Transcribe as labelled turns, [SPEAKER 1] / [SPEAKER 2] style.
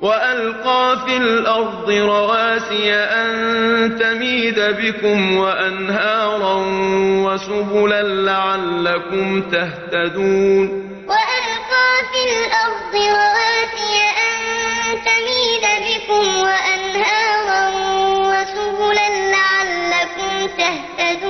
[SPEAKER 1] وألقى في الأرض رواسي أن تميد بكم وأنهارا وسبلا لعلكم تهتدون
[SPEAKER 2] وألقى في الأرض رواسي أن تميد بكم وأنهارا وسبلا لعلكم تهتدون